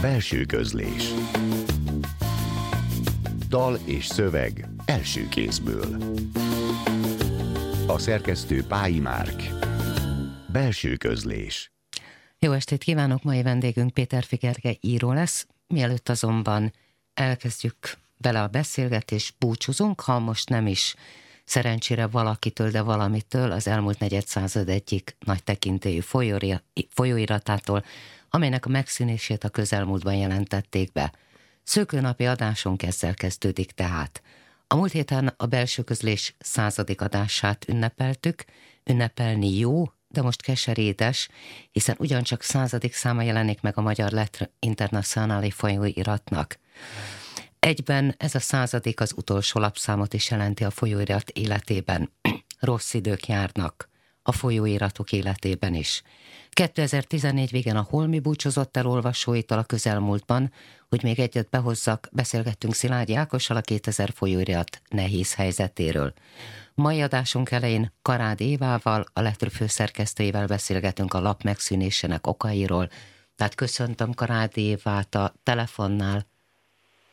Belső közlés Dal és szöveg első kézből A szerkesztő Pályi Márk Belső közlés Jó estét kívánok! Mai vendégünk Péter Figerge író lesz. Mielőtt azonban elkezdjük vele a beszélgetést, búcsúzunk, ha most nem is szerencsére valakitől, de valamitől az elmúlt negyed század egyik nagy tekintélyű folyóiratától, amelynek a megszűnését a közelmúltban jelentették be. Szökőnapi adásunk ezzel kezdődik tehát. A múlt héten a belső közlés századik adását ünnepeltük, ünnepelni jó, de most keserédes, hiszen ugyancsak századik száma jelenik meg a Magyar Lettre Internacionális folyóiratnak. Egyben ez a századik az utolsó lapszámot is jelenti a folyóirat életében. Rossz idők járnak a folyóiratok életében is. 2014 végén a Holmi búcsúzott el olvasóitól a közelmúltban, hogy még egyet behozzak, beszélgettünk Szilágyi Ákossal a 2000 folyóirat nehéz helyzetéről. Mai adásunk elején Karád Évával, a Lettő főszerkesztőjével beszélgetünk a lap megszűnésének okairól. Tehát köszöntöm Karád Évát a telefonnál.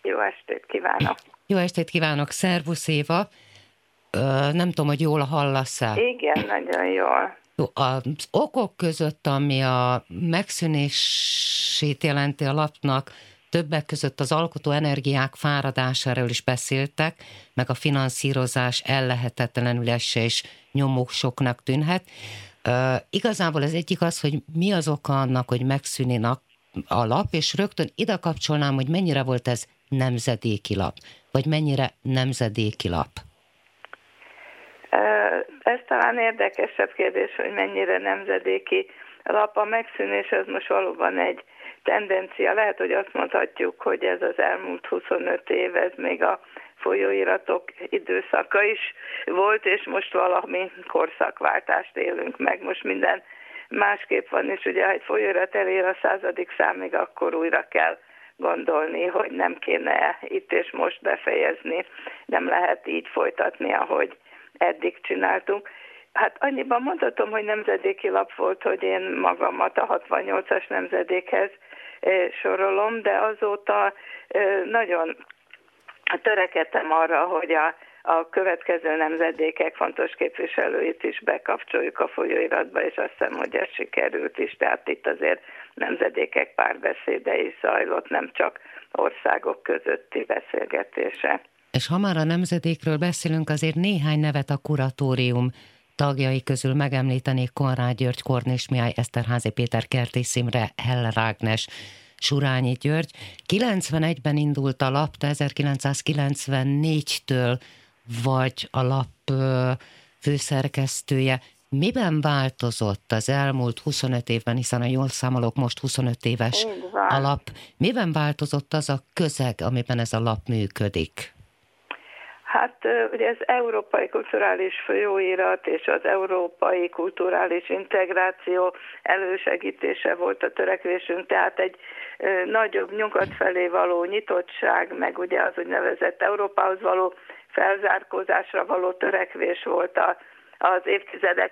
Jó estét kívánok! Jó estét kívánok, szervusz Éva! Nem tudom, hogy jól hallasz-e? Igen, nagyon jól. Az okok között, ami a megszűnését jelenti a lapnak, többek között az alkotó energiák fáradásáról is beszéltek, meg a finanszírozás ellehetetlenülése és nyomók soknak tűnhet. Uh, igazából az egyik az, hogy mi az oka annak, hogy megszűnik a lap, és rögtön ide kapcsolnám, hogy mennyire volt ez nemzedéki lap, vagy mennyire nemzedéki lap. Talán érdekesebb kérdés, hogy mennyire nemzedéki lap. A megszűnés ez most valóban egy tendencia. Lehet, hogy azt mondhatjuk, hogy ez az elmúlt 25 év, ez még a folyóiratok időszaka is volt, és most valami korszakváltást élünk meg. Most minden másképp van, és ugye ha egy folyóirat elér a századik számig, akkor újra kell gondolni, hogy nem kéne itt és most befejezni, nem lehet így folytatni, ahogy eddig csináltunk. Hát annyiban mondhatom, hogy nemzedéki lap volt, hogy én magamat a 68-as nemzedékhez sorolom, de azóta nagyon törekedtem arra, hogy a, a következő nemzedékek fontos képviselőit is bekapcsoljuk a folyóiratba, és azt hiszem, hogy ez sikerült is. Tehát itt azért nemzedékek párbeszéde is zajlott, nem csak országok közötti beszélgetése. És ha már a nemzedékről beszélünk, azért néhány nevet a kuratórium tagjai közül megemlítenék Konrád György, Kornés Mihály, Eszterházi Péter, Kertész Imre, Hell Rágnes, Surányi György. 91-ben indult a lap, 1994-től vagy a lap főszerkesztője. Miben változott az elmúlt 25 évben, hiszen a jól számolok, most 25 éves a lap. Miben változott az a közeg, amiben ez a lap működik? Hát ugye ez európai kulturális folyóirat és az európai kulturális integráció elősegítése volt a törekvésünk, tehát egy nagyobb nyugat felé való nyitottság, meg ugye az úgynevezett Európához való felzárkózásra való törekvés volt a, az évtizedek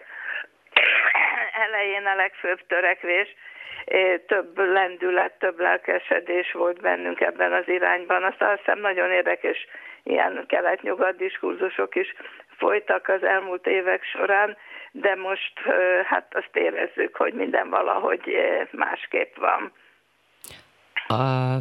elején a legfőbb törekvés, több lendület, több lelkesedés volt bennünk ebben az irányban. Aztán azt hiszem nagyon érdekes ilyen kelet-nyugat diskurzusok is folytak az elmúlt évek során, de most hát azt érezzük, hogy minden valahogy másképp van. A,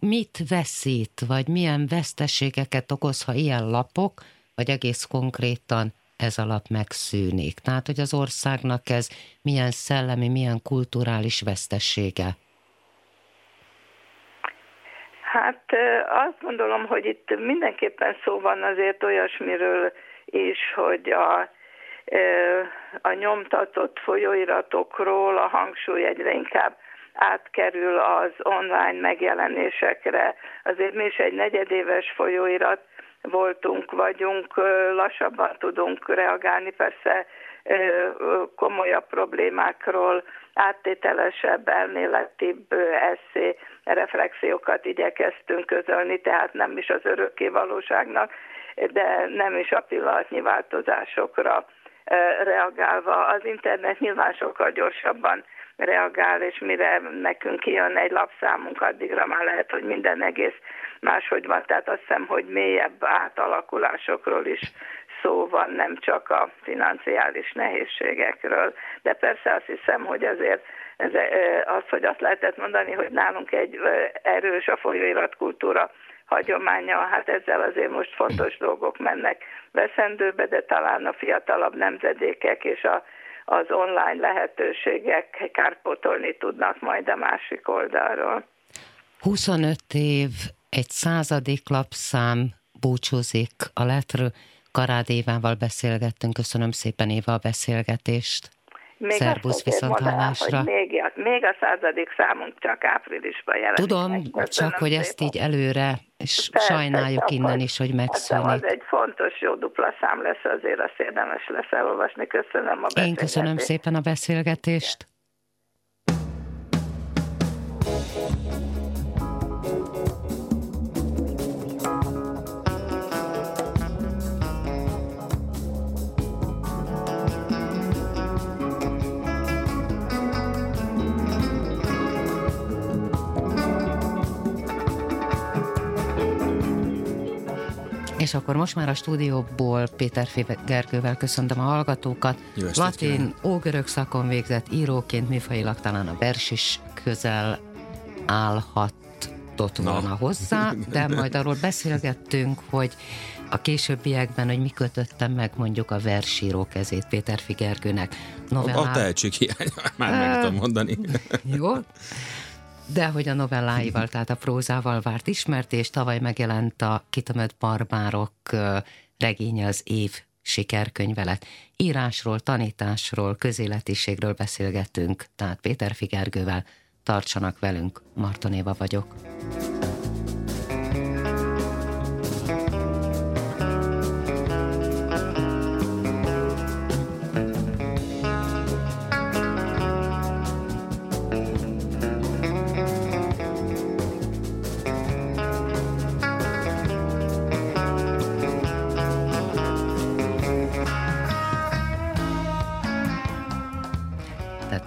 mit veszít, vagy milyen veszteségeket okoz, ha ilyen lapok, vagy egész konkrétan ez alap megszűnik? Tehát, hogy az országnak ez milyen szellemi, milyen kulturális vesztessége? Hát azt gondolom, hogy itt mindenképpen szó van azért olyasmiről is, hogy a, a nyomtatott folyóiratokról a hangsúly egyre inkább átkerül az online megjelenésekre. Azért mi is egy negyedéves folyóirat voltunk, vagyunk, lassabban tudunk reagálni, persze komolyabb problémákról, áttételesebb, elméletibb eszé, reflexiókat igyekeztünk közölni, tehát nem is az örökké valóságnak, de nem is a pillanatnyi változásokra reagálva. Az internet nyilván sokkal gyorsabban reagál, és mire nekünk kijön egy lapszámunk, addigra már lehet, hogy minden egész máshogy van. Tehát azt hiszem, hogy mélyebb átalakulásokról is szó van, nem csak a financiális nehézségekről. De persze azt hiszem, hogy azért ez, az, hogy azt lehetett mondani, hogy nálunk egy erős a folyóiratkultúra hagyománya, hát ezzel azért most fontos dolgok mennek veszendőbe, de talán a fiatalabb nemzedékek és a, az online lehetőségek kárpótolni tudnak majd a másik oldalról. 25 év, egy századik lapszám búcsúzik a letről. Karád Évával beszélgettünk, köszönöm szépen Éva a beszélgetést. Még Szerbusz viszontlátásra. Hogy még, a, még a századik számunk csak áprilisban jelenik. Tudom, csak hogy ezt így előre, és Persze, sajnáljuk innen is, hogy megszűnik. Az egy fontos, jó dupla szám lesz, azért azt érdemes lesz elolvasni. Köszönöm a beszélgetést. Én köszönöm szépen a beszélgetést. És akkor most már a stúdióból Péter Gergővel köszöntöm a hallgatókat. Latin, ógörög szakon végzett íróként műfajilag talán a vers is közel állhatott volna hozzá, de majd arról beszélgettünk, hogy a későbbiekben, hogy mi kötöttem meg mondjuk a versíró kezét Péter Figergőnek. Novellá... A tehetség hiány, már meg tudom mondani. Jó, de hogy a novelláival, tehát a prózával várt ismert, és tavaly megjelent a Kitömött Barbárok regénye az év sikerkönyve lett. Írásról, tanításról, közéletiségről beszélgetünk, tehát Péter Figergővel tartsanak velünk, Martonéva vagyok.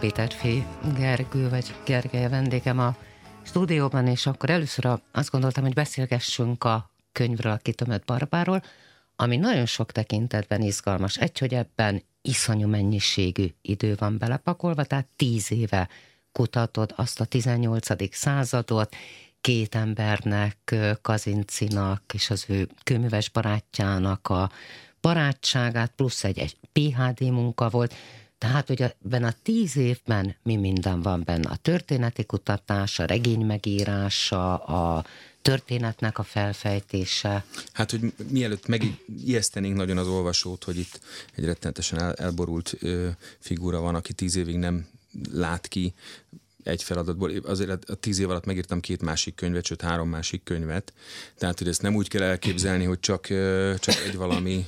Péterfi Gergő, vagy Gergely vendégem a stúdióban, és akkor először azt gondoltam, hogy beszélgessünk a könyvről, a kitömött barbáról, ami nagyon sok tekintetben izgalmas. Egy, hogy ebben iszonyú mennyiségű idő van belepakolva, tehát tíz éve kutatod azt a 18. századot, két embernek, Kazincinak és az ő kőműves barátjának a barátságát, plusz egy, egy PHD munka volt, tehát, hogy ebben a tíz évben mi minden van benne. A történeti kutatás, a regény megírása, a történetnek a felfejtése. Hát, hogy mielőtt megijesztenénk nagyon az olvasót, hogy itt egy rettenetesen el, elborult ö, figura van, aki tíz évig nem lát ki egy feladatból. Azért a tíz év alatt megírtam két másik könyvet, sőt három másik könyvet. Tehát, hogy ezt nem úgy kell elképzelni, hogy csak, csak egy valami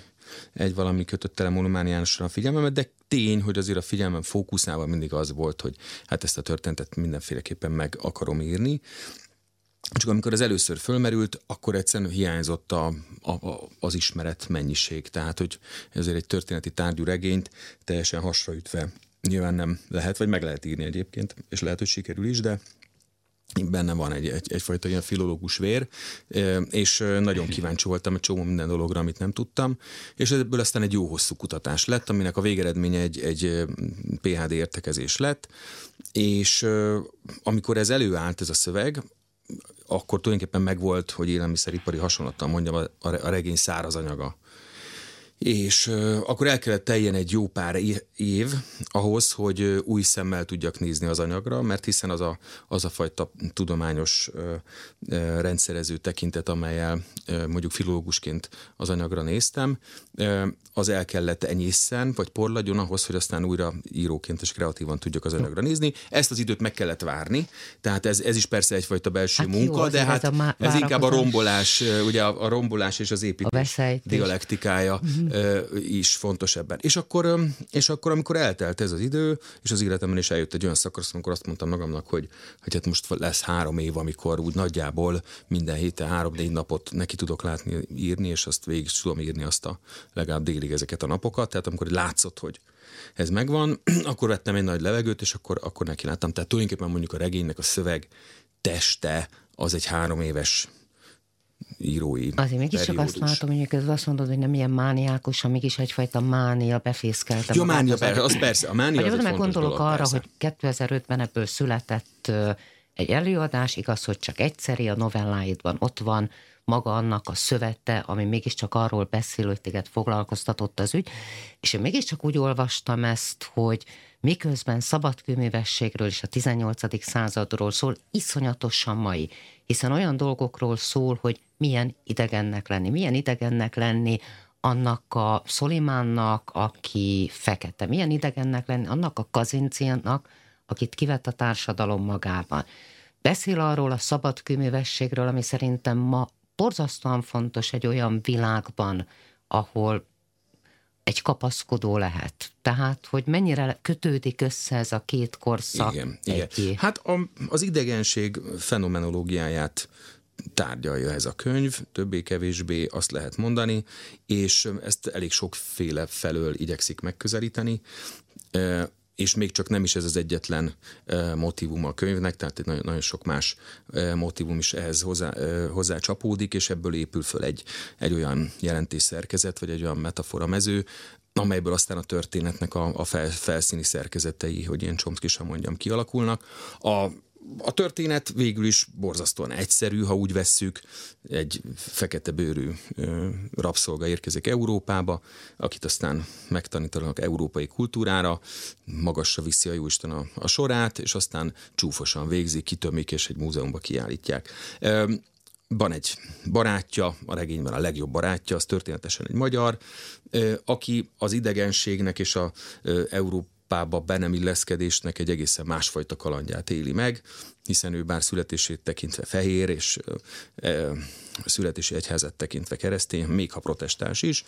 egy valami kötötte le monomániánosan a figyelmemet, de tény, hogy azért a figyelmem fókuszával mindig az volt, hogy hát ezt a történetet mindenféleképpen meg akarom írni. Csak amikor az először fölmerült, akkor egyszerűen hiányzott a, a, a, az ismeret mennyiség. Tehát, hogy ezért egy történeti tárgyú regényt teljesen hasraütve nyilván nem lehet, vagy meg lehet írni egyébként, és lehet, hogy sikerül is, de benne van egy, egy, egyfajta ilyen filológus vér, és nagyon kíváncsi voltam egy csomó minden dologra, amit nem tudtam, és ebből aztán egy jó hosszú kutatás lett, aminek a végeredménye egy, egy PHD értekezés lett, és amikor ez előállt ez a szöveg, akkor tulajdonképpen megvolt, hogy élelmiszeripari hasonlattal mondjam, a, regény száraz anyaga és akkor el kellett teljen egy jó pár év ahhoz, hogy új szemmel tudjak nézni az anyagra, mert hiszen az a, az a fajta tudományos rendszerező tekintet, amelyel mondjuk filológusként az anyagra néztem, az el kellett enyészen, vagy porladjon ahhoz, hogy aztán újra íróként és kreatívan tudjak az anyagra nézni. Ezt az időt meg kellett várni, tehát ez, ez is persze egyfajta belső hát munka, jó, de hát ez, ez inkább a rombolás, ugye a, a rombolás és az építés dialektikája. Mm-hmm is fontos ebben. És akkor, és akkor, amikor eltelt ez az idő, és az életemben is eljött egy olyan szakasz, amikor azt mondtam magamnak, hogy, hogy hát most lesz három év, amikor úgy nagyjából minden héten három-négy napot neki tudok látni, írni, és azt végig tudom írni azt a legalább délig ezeket a napokat. Tehát amikor látszott, hogy ez megvan, akkor vettem egy nagy levegőt, és akkor, akkor neki láttam. Tehát tulajdonképpen mondjuk a regénynek a szöveg teste az egy három éves írói Azért mégiscsak azt látom, hogy közben azt mondod, hogy nem ilyen mániákus, mégis egyfajta mánia befészkelte. Jó, mánia, persze, az persze. A mánia az egy gondolok dolog, arra, persze. hogy 2005-ben ebből született egy előadás, igaz, hogy csak egyszeri a novelláidban ott van, maga annak a szövete, ami mégiscsak arról beszél, hogy téged foglalkoztatott az ügy, és én mégiscsak úgy olvastam ezt, hogy miközben szabadkőművességről és a 18. századról szól, iszonyatosan mai, hiszen olyan dolgokról szól, hogy milyen idegennek lenni, milyen idegennek lenni annak a Szolimánnnak, aki fekete, milyen idegennek lenni annak a kazinciának, akit kivett a társadalom magában. Beszél arról a szabadkőművességről, ami szerintem ma borzasztóan fontos egy olyan világban, ahol egy kapaszkodó lehet. Tehát, hogy mennyire kötődik össze ez a két korszak. Igen, igen. Hát a, az idegenség fenomenológiáját tárgyalja ez a könyv, többé-kevésbé azt lehet mondani, és ezt elég sokféle felől igyekszik megközelíteni és még csak nem is ez az egyetlen motivum a könyvnek, tehát nagyon, nagyon sok más motivum is ehhez hozzá, hozzá csapódik, és ebből épül föl egy, egy olyan jelentésszerkezet, vagy egy olyan metafora mező, amelyből aztán a történetnek a, a fel, felszíni szerkezetei, hogy ilyen csomszkisan mondjam, kialakulnak. A a történet végül is borzasztóan egyszerű, ha úgy vesszük. Egy fekete bőrű rabszolga érkezik Európába, akit aztán megtanítanak európai kultúrára, magasra viszi a jóisten a, a sorát, és aztán csúfosan végzi, kitömik, és egy múzeumba kiállítják. Van egy barátja, a regényben a legjobb barátja, az történetesen egy magyar, aki az idegenségnek és a Európa Európába be nem illeszkedésnek egy egészen másfajta kalandját éli meg, hiszen ő bár születését tekintve fehér, és e, születési egyházat tekintve keresztény, még ha protestáns is,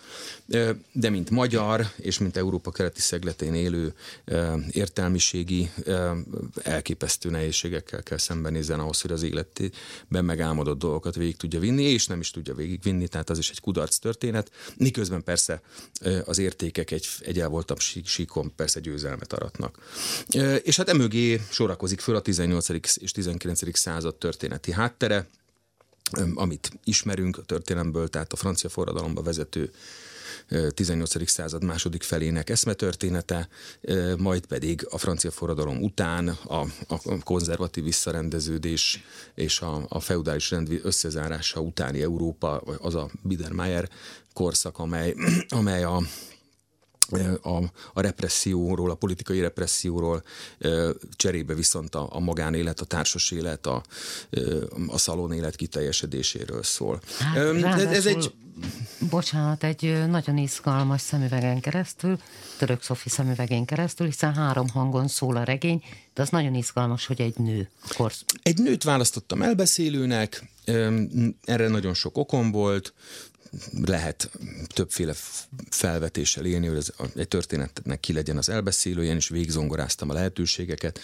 e, de mint magyar és mint Európa keleti szegletén élő e, értelmiségi e, elképesztő nehézségekkel kell szembenézzen ahhoz, hogy az életében megálmodott dolgokat végig tudja vinni, és nem is tudja végigvinni, tehát az is egy kudarc történet, miközben persze az értékek egy, egy elvoltabb síkon persze győzelmet aratnak. És hát emögé sorakozik föl a 18 és 19. század történeti háttere, amit ismerünk a történelemből, tehát a francia forradalomba vezető 18. század második felének eszmetörténete, majd pedig a francia forradalom után a, a konzervatív visszarendeződés és a, a feudális rend összezárása utáni Európa, az a Biedermeier korszak, amely, amely a a, a represszióról, a politikai represszióról, cserébe viszont a, a magánélet, a társas élet, a, a szalon élet kiteljesedéséről szól. Hát, ez, ez egy... Bocsánat, egy nagyon izgalmas szemüvegen keresztül, török Szofi szemüvegén keresztül, hiszen három hangon szól a regény, de az nagyon izgalmas, hogy egy nő. Korsz... Egy nőt választottam elbeszélőnek, erre nagyon sok okom volt, lehet többféle felvetéssel élni, hogy ez egy történetnek ki legyen az elbeszélője, és végzongoráztam a lehetőségeket,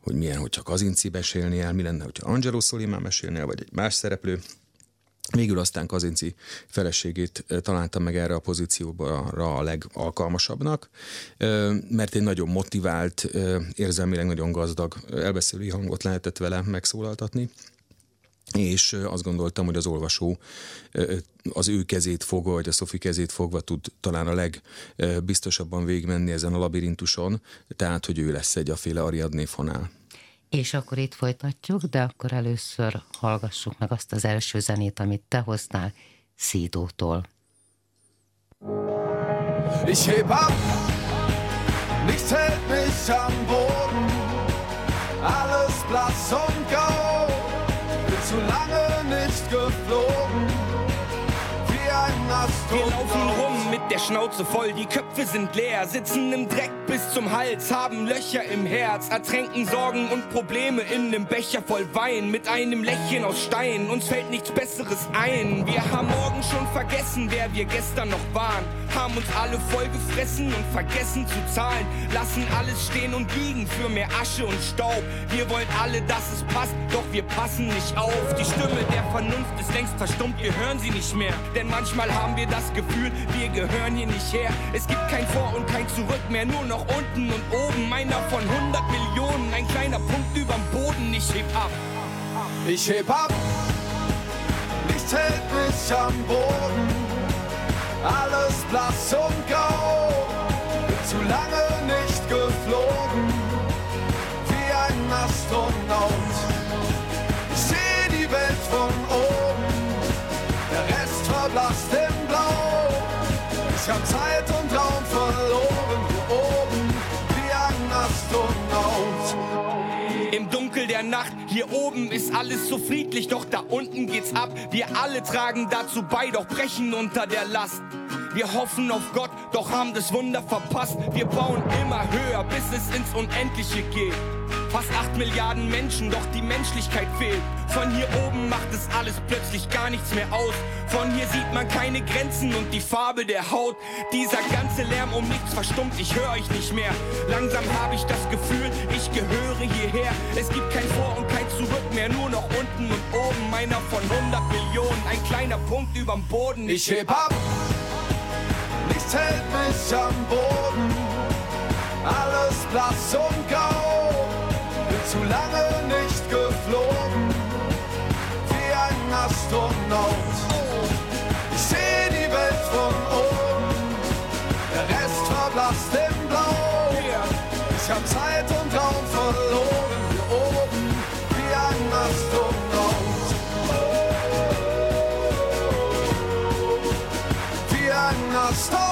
hogy milyen, hogyha Kazinci mesélni el, mi lenne, hogyha Angelo Solimán mesélni el, vagy egy más szereplő. Végül aztán Kazinci feleségét találtam meg erre a pozícióra a legalkalmasabbnak, mert egy nagyon motivált, érzelmileg nagyon gazdag elbeszélői hangot lehetett vele megszólaltatni és azt gondoltam, hogy az olvasó az ő kezét fogva, vagy a Szofi kezét fogva tud talán a legbiztosabban végigmenni ezen a labirintuson, tehát, hogy ő lesz egy a féle Ariadné fonál. És akkor itt folytatjuk, de akkor először hallgassuk meg azt az első zenét, amit te hoztál Szídótól. Ich heb ab, nichts hält mich am Boden, alles blass und gelaufen der Schnauze voll, die Köpfe sind leer, sitzen im Dreck bis zum Hals, haben Löcher im Herz, ertränken Sorgen und Probleme in nem Becher voll Wein, mit einem Lächeln aus Stein, uns fällt nichts Besseres ein. Wir haben morgen schon vergessen, wer wir gestern noch waren, haben uns alle voll gefressen und vergessen zu zahlen, lassen alles stehen und liegen für mehr Asche und Staub. Wir wollen alle, dass es passt, doch wir passen nicht auf. Die Stimme der Vernunft ist längst verstummt, wir hören sie nicht mehr, denn manchmal haben wir das Gefühl, wir gehören hier nicht her. Es gibt kein Vor und kein Zurück mehr, nur noch unten und oben. Meiner von 100 Millionen, ein kleiner Punkt überm Boden. Ich heb ab. Ich heb ab. Nichts hält mich am Boden. Alles blass und grau. Hab Zeit und Raum verloren, hier oben, wie ein Astronaut. Im Dunkel der Nacht, hier oben ist alles so friedlich, doch da unten geht's ab. Wir alle tragen dazu bei, doch brechen unter der Last. Wir hoffen auf Gott, doch haben das Wunder verpasst. Wir bauen immer höher, bis es ins Unendliche geht. Fast 8 Milliarden Menschen, doch die Menschlichkeit fehlt. Von hier oben macht es alles plötzlich gar nichts mehr aus. Von hier sieht man keine Grenzen und die Farbe der Haut. Dieser ganze Lärm um nichts verstummt, ich höre euch nicht mehr. Langsam habe ich das Gefühl, ich gehöre hierher. Es gibt kein Vor und kein Zurück mehr, nur noch unten und oben. Meiner von 100 Millionen, ein kleiner Punkt überm Boden. Ich heb ab, nichts hält mich am Boden. Alles blass und grau zu lange nicht geflogen, wie ein Astronaut. Ich seh die Welt von oben, der Rest verblasst im Blau. Ich hab Zeit und Raum verloren, hier oben, wie ein Astronaut. Wie ein Astronaut.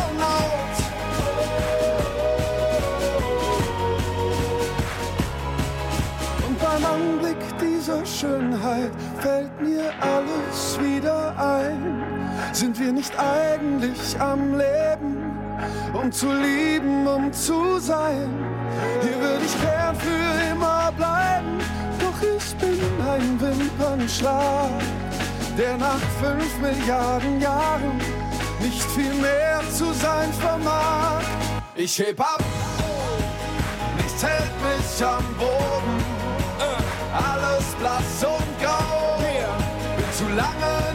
Anblick dieser Schönheit fällt mir alles wieder ein. Sind wir nicht eigentlich am Leben, um zu lieben, um zu sein? Hier würde ich gern für immer bleiben, doch ich bin ein Wimpernschlag, der nach fünf Milliarden Jahren nicht viel mehr zu sein vermag. Ich heb ab, nichts hält mich am Boden. Blass und grau. Bin zu lange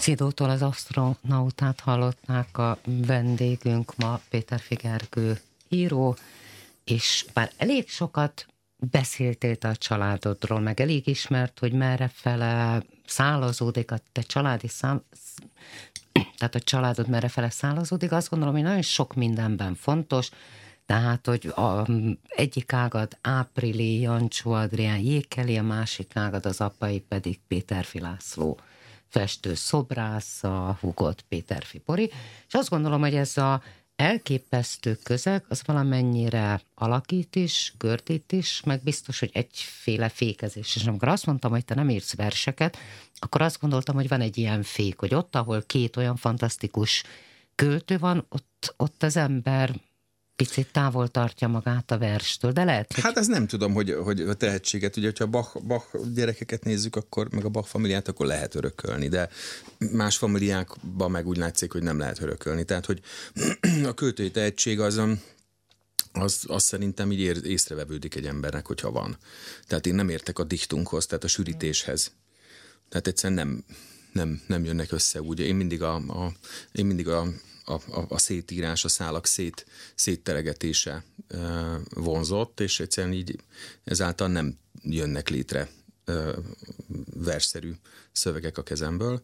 Szidótól az astronautát hallották a vendégünk ma, Péter Figergő író, és bár elég sokat beszéltél a családodról, meg elég ismert, hogy merre fele szálazódik a te családi szám, tehát a családod merre fele szálazódik, azt gondolom, hogy nagyon sok mindenben fontos, tehát, hogy a egyik ágad Áprili, Jancsó Adrián Jékeli, a másik ágad az apai pedig Péter Filászló festő szobrász, a Hugot Péter Fipori, és azt gondolom, hogy ez a elképesztő közeg, az valamennyire alakít is, gördít is, meg biztos, hogy egyféle fékezés. És amikor azt mondtam, hogy te nem írsz verseket, akkor azt gondoltam, hogy van egy ilyen fék, hogy ott, ahol két olyan fantasztikus költő van, ott, ott az ember picit távol tartja magát a verstől, de lehet, hogy... Hát ez nem tudom, hogy, hogy a tehetséget, ugye, hogyha Bach, Bach gyerekeket nézzük, akkor meg a Bach familiát, akkor lehet örökölni, de más familiákban meg úgy látszik, hogy nem lehet örökölni. Tehát, hogy a költői tehetség az az, az szerintem így észrevevődik egy embernek, hogyha van. Tehát én nem értek a diktunkhoz, tehát a sűrítéshez. Tehát egyszerűen nem, nem, nem jönnek össze úgy. Én mindig a, a, én mindig a, a, a, a szétírás, a szálak szét, szétteregetése vonzott, és egyszerűen így ezáltal nem jönnek létre versszerű szövegek a kezemből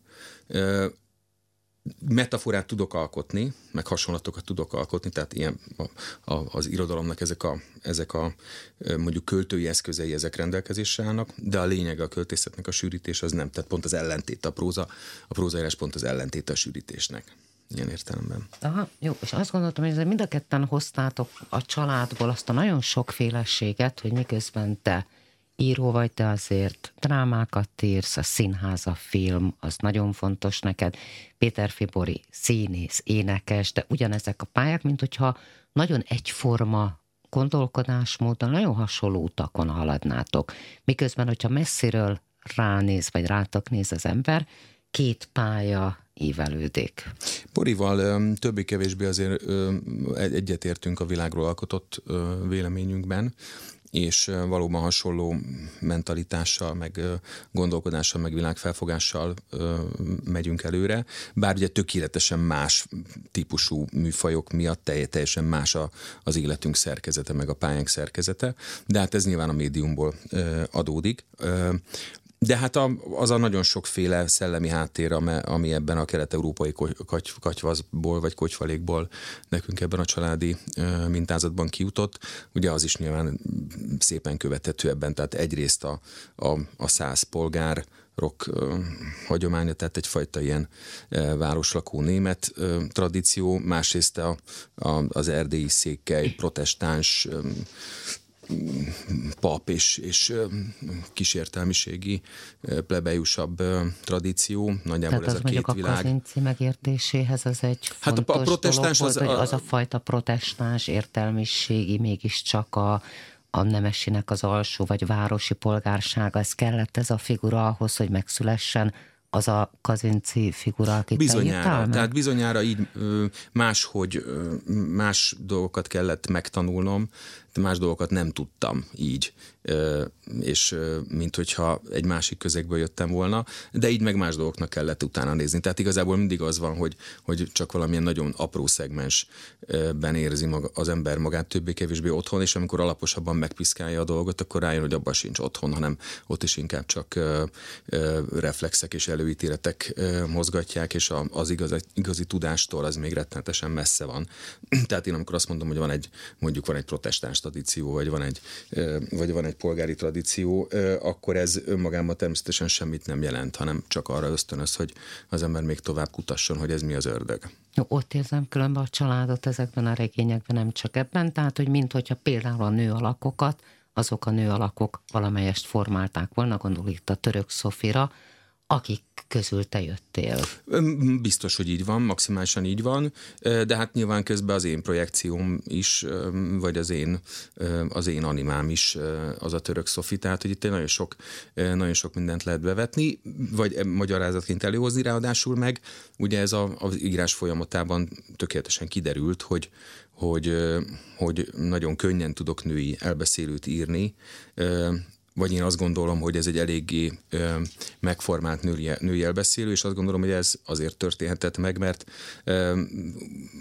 metaforát tudok alkotni, meg hasonlatokat tudok alkotni, tehát ilyen a, a, az irodalomnak ezek a, ezek a mondjuk költői eszközei, ezek rendelkezésre állnak, de a lényeg a költészetnek a sűrítés az nem, tehát pont az ellentét a próza, a prózaírás pont az ellentét a sűrítésnek. Ilyen értelemben. Aha, jó, és azt gondoltam, hogy mind a ketten hoztátok a családból azt a nagyon sokféleséget, hogy miközben te író vagy, de azért drámákat írsz, a színház, a film, az nagyon fontos neked. Péter Fibori színész, énekes, de ugyanezek a pályák, mint hogyha nagyon egyforma gondolkodásmódon, nagyon hasonló utakon haladnátok. Miközben, hogyha messziről ránéz, vagy rátok néz az ember, két pálya ívelődik. Borival többé-kevésbé azért egyetértünk a világról alkotott véleményünkben és valóban hasonló mentalitással, meg gondolkodással, meg világfelfogással megyünk előre, bár ugye tökéletesen más típusú műfajok miatt teljesen más az életünk szerkezete, meg a pályánk szerkezete, de hát ez nyilván a médiumból adódik. De hát a, az a nagyon sokféle szellemi háttér, ami ebben a kelet-európai katy, katyvaszból vagy kocsvalékból nekünk ebben a családi mintázatban kijutott, ugye az is nyilván szépen követhető ebben, tehát egyrészt a, a, a száz polgár, rock hagyománya, tehát egyfajta ilyen városlakó német tradíció, másrészt a, a, az erdélyi székely protestáns pap és, és kísértelmiségi plebejusabb tradíció. Nagyjából Tehát ez a két a világ. a megértéséhez az egy hát a, a protestáns dolog, az, a, az a fajta protestáns értelmiségi mégiscsak a, a nemesinek az alsó vagy városi polgársága, ez kellett ez a figura ahhoz, hogy megszülessen az a Kazinci figura, akit Bizonyára, tehát bizonyára így máshogy más dolgokat kellett megtanulnom, más dolgokat nem tudtam így, és mint hogyha egy másik közegből jöttem volna, de így meg más dolgoknak kellett utána nézni. Tehát igazából mindig az van, hogy, hogy csak valamilyen nagyon apró szegmensben érzi maga, az ember magát többé-kevésbé otthon, és amikor alaposabban megpiszkálja a dolgot, akkor rájön, hogy abban sincs otthon, hanem ott is inkább csak reflexek és előítéletek mozgatják, és az igazi, igazi tudástól az még rettenetesen messze van. Tehát én amikor azt mondom, hogy van egy, mondjuk van egy protestáns tradíció, vagy van egy, vagy van egy polgári tradíció, akkor ez önmagában természetesen semmit nem jelent, hanem csak arra ösztönöz, hogy az ember még tovább kutasson, hogy ez mi az ördög. Jó, ott érzem különben a családot ezekben a regényekben, nem csak ebben, tehát, hogy mint hogyha például a nő alakokat, azok a nő alakok valamelyest formálták volna, gondol itt a török Szofira, akik közül te jöttél. Biztos, hogy így van, maximálisan így van, de hát nyilván közben az én projekcióm is, vagy az én, az én animám is az a török Szofi, tehát hogy itt nagyon sok, nagyon sok mindent lehet bevetni, vagy magyarázatként előhozni, ráadásul meg ugye ez a, az írás folyamatában tökéletesen kiderült, hogy, hogy, hogy nagyon könnyen tudok női elbeszélőt írni, vagy én azt gondolom, hogy ez egy eléggé ö, megformált női, női elbeszélő, és azt gondolom, hogy ez azért történhetett meg, mert ö,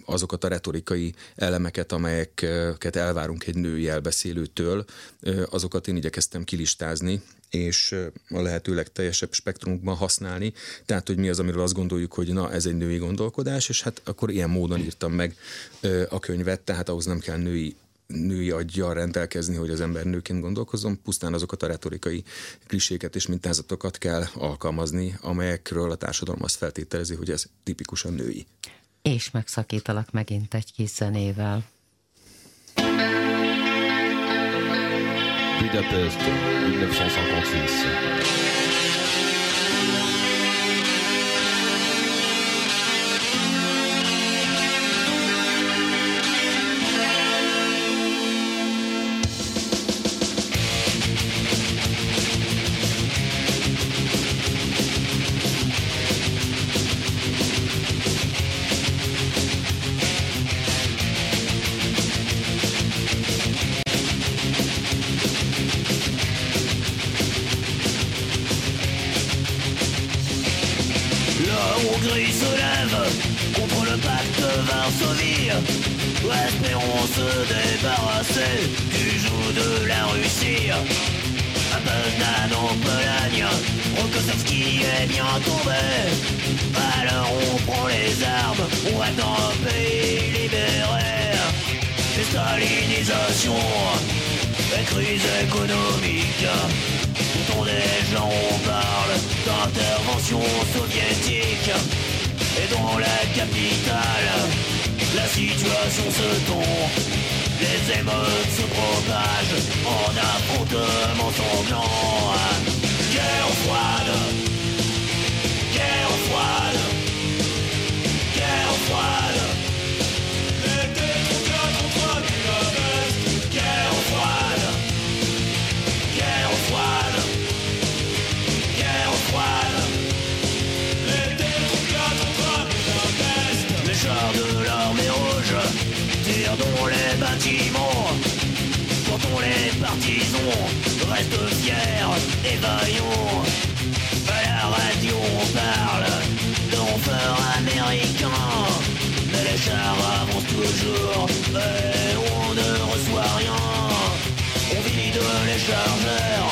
azokat a retorikai elemeket, amelyeket elvárunk egy női elbeszélőtől, ö, azokat én igyekeztem kilistázni, és a lehető legteljesebb spektrumban használni. Tehát, hogy mi az, amiről azt gondoljuk, hogy na, ez egy női gondolkodás, és hát akkor ilyen módon írtam meg a könyvet, tehát ahhoz nem kell női női aggyal rendelkezni, hogy az ember nőként gondolkozzon, pusztán azokat a retorikai kliséket és mintázatokat kell alkalmazni, amelyekről a társadalom azt feltételezi, hogy ez tipikusan női. És megszakítalak megint egy kis zenével. Budapest, 1956. Économique. Dont des gens parlent d'intervention soviétique. Et dans la capitale la situation se tend les émeutes se propagent en affrontements sanglants guerre froide restent fiers et vaillants. À la radio on parle d'enfer américain. Mais les chars avancent toujours et on ne reçoit rien. On vide les chargeurs,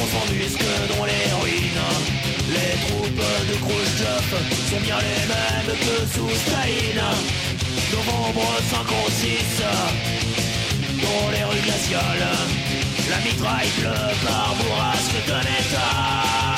on s'embusque dans les ruines. Les troupes de Khrushchev sont bien les mêmes que sous Staline novembre 56 Dans les rues glaciales la mitraille, le barbourasque de l'État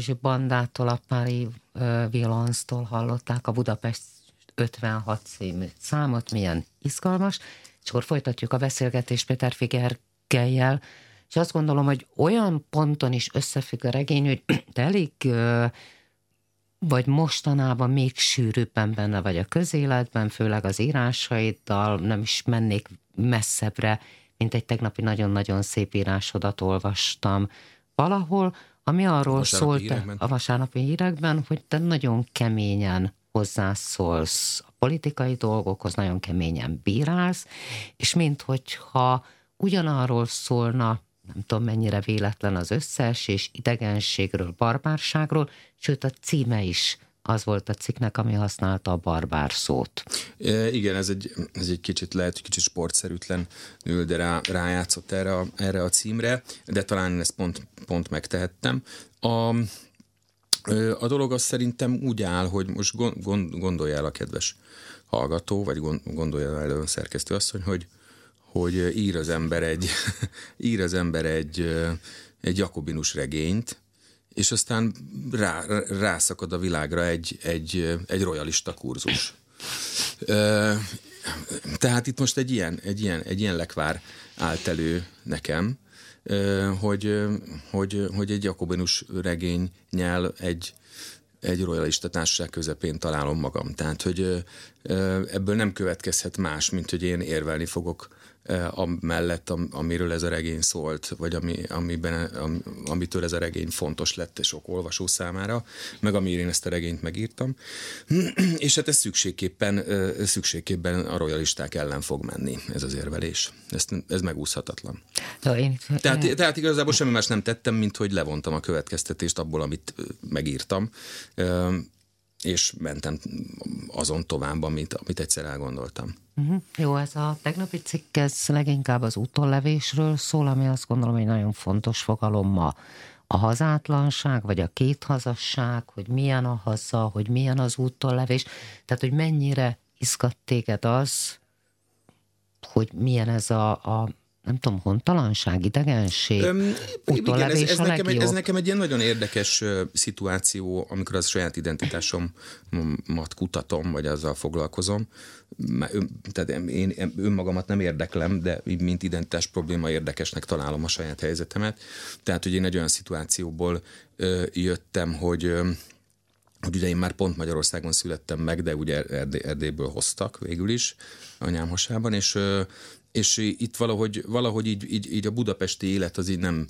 párizsi bandától, a Pári Violonztól hallották a Budapest 56 című számot, milyen izgalmas, és akkor folytatjuk a beszélgetést Péter Figergelyel, és azt gondolom, hogy olyan ponton is összefügg a regény, hogy elég vagy mostanában még sűrűbben benne vagy a közéletben, főleg az írásaiddal, nem is mennék messzebbre, mint egy tegnapi nagyon-nagyon szép írásodat olvastam. Valahol ami arról a szólt hírekben. a vasárnapi hírekben, hogy te nagyon keményen hozzászólsz a politikai dolgokhoz, nagyon keményen bírálsz, és minthogyha ugyanarról szólna, nem tudom mennyire véletlen az összeesés, idegenségről, barbárságról, sőt a címe is az volt a cikknek, ami használta a barbár szót. E, igen, ez egy, ez egy kicsit lehet, hogy kicsit sportszerűtlen ül, de rá, rájátszott erre a, erre a címre, de talán ezt pont, pont megtehettem. A, a dolog az szerintem úgy áll, hogy most gond, gondolja el a kedves hallgató, vagy gondolja el a szerkesztő asszony, hogy, hogy ír az ember egy, ír az ember egy, egy jakobinus regényt, és aztán rá, rászakad a világra egy, egy, egy royalista kurzus. Tehát itt most egy ilyen, egy ilyen, egy ilyen lekvár állt elő nekem, hogy, hogy, hogy egy jakobinus regény nyel egy, egy royalista társaság közepén találom magam. Tehát, hogy ebből nem következhet más, mint hogy én érvelni fogok amellett, amiről ez a regény szólt, vagy ami, amiben, am, amitől ez a regény fontos lett sok olvasó számára, meg amiért én ezt a regényt megírtam. És hát ez szükségképpen, szükségképpen a royalisták ellen fog menni, ez az érvelés. Ez, ez megúszhatatlan. De én, tehát, én... tehát igazából semmi más nem tettem, mint hogy levontam a következtetést abból, amit megírtam és mentem azon tovább, amit, amit egyszer elgondoltam. Uh-huh. Jó, ez a tegnapi cikk, ez leginkább az utollevésről szól, ami azt gondolom, hogy nagyon fontos fogalom ma. A hazátlanság, vagy a kéthazasság, hogy milyen a haza, hogy milyen az útollevés, tehát hogy mennyire izgat téged az, hogy milyen ez a, a nem tudom, hontalanság, idegenség, Öm, igen, ez, ez, nekem egy, ez nekem egy ilyen nagyon érdekes uh, szituáció, amikor az saját identitásomat kutatom, vagy azzal foglalkozom. Tehát én, önmagamat nem érdeklem, de mint identitás probléma érdekesnek találom a saját helyzetemet. Tehát, hogy én egy olyan szituációból uh, jöttem, hogy uh, hogy ugye én már pont Magyarországon születtem meg, de ugye Erdély, Erdélyből hoztak végül is anyám hasában, és és itt valahogy, valahogy így, így, így a budapesti élet az így nem,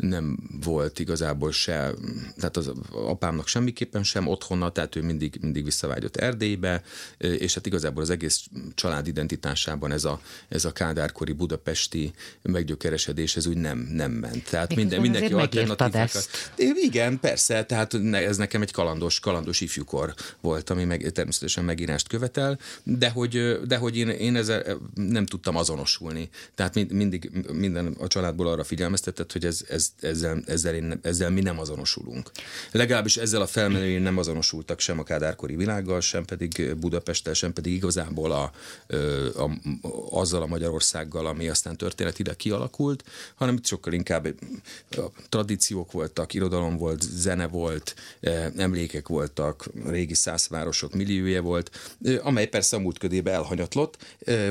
nem volt igazából se, tehát az apámnak semmiképpen sem otthona, tehát ő mindig, mindig visszavágyott Erdélybe, és hát igazából az egész család identitásában ez a, ez a kádárkori budapesti meggyökeresedés, ez úgy nem, nem ment. Tehát minden, mindenki alternatívákat. Igen, persze, tehát ez nekem egy kalandos, kalandos ifjúkor volt, ami meg, természetesen megírást követel, de hogy, de hogy én, én ezzel nem tudtam azonosulni. Tehát mindig minden a családból arra figyelmeztetett, hogy ez, ez ezzel, ezzel, én, ezzel mi nem azonosulunk. Legalábbis ezzel a felmenőjén nem azonosultak sem a kádárkori világgal, sem pedig Budapesttel, sem pedig igazából a, a, a, azzal a Magyarországgal, ami aztán történetileg kialakult, hanem itt sokkal inkább a tradíciók voltak, irodalom volt, zene volt, emlékek voltak, régi százvárosok milliója volt, amely persze a múlt ködébe elhanyatlott,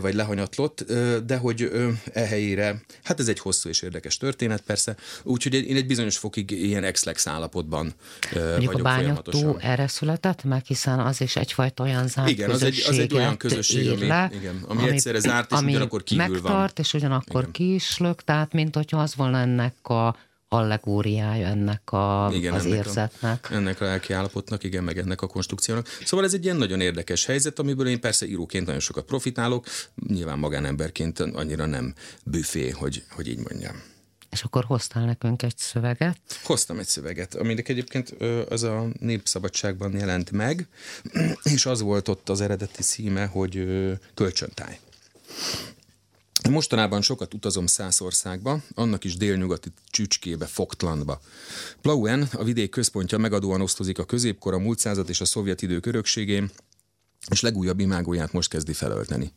vagy lehanyatlott, de hogy e helyére, hát ez egy hosszú és érdekes történet persze, Úgyhogy én egy bizonyos fokig ilyen ex-lex állapotban Mondjuk vagyok a bányató erre született meg, hiszen az is egyfajta olyan zárt Igen, az egy, az egy olyan közösség, ami, le, igen, ami, ami egyszerre zárt, és ami ugyanakkor kívül megtart, van. és ugyanakkor igen. ki is lök, tehát mint hogyha az volna ennek a allegóriája ennek a, igen, az ennek érzetnek. A, ennek a lelki állapotnak, igen, meg ennek a konstrukciónak. Szóval ez egy ilyen nagyon érdekes helyzet, amiből én persze íróként nagyon sokat profitálok, nyilván magánemberként annyira nem büfé, hogy, hogy így mondjam. És akkor hoztál nekünk egy szöveget? Hoztam egy szöveget, aminek egyébként az a Népszabadságban jelent meg, és az volt ott az eredeti szíme, hogy kölcsöntáj. Mostanában sokat utazom száz országba, annak is délnyugati csücskébe, Fogtlandba. Plauen, a vidék központja megadóan osztozik a középkor, a múlt század és a szovjet idők örökségén, és legújabb imágóját most kezdi felölteni.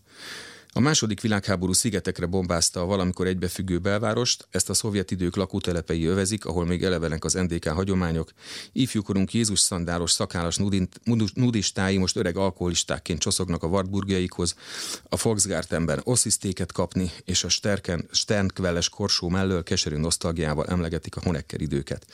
A második világháború szigetekre bombázta a valamikor egybefüggő belvárost, ezt a szovjet idők lakótelepei övezik, ahol még elevenek az NDK hagyományok. Ifjúkorunk Jézus szandálos, szakálas nudistái most öreg alkoholistákként csoszognak a Wartburgjaikhoz, a Volksgartenben osszisztéket kapni, és a Sterken, Sternkvelles korsó mellől keserű nosztalgiával emlegetik a Honecker időket.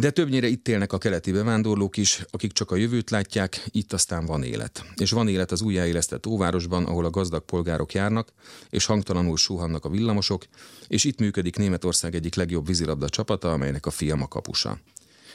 De többnyire itt élnek a keleti bevándorlók is, akik csak a jövőt látják, itt aztán van élet. És van élet az újjáélesztett óvárosban, ahol a gazdag polgárok járnak, és hangtalanul suhannak a villamosok, és itt működik Németország egyik legjobb vízilabda csapata, amelynek a fiam a kapusa.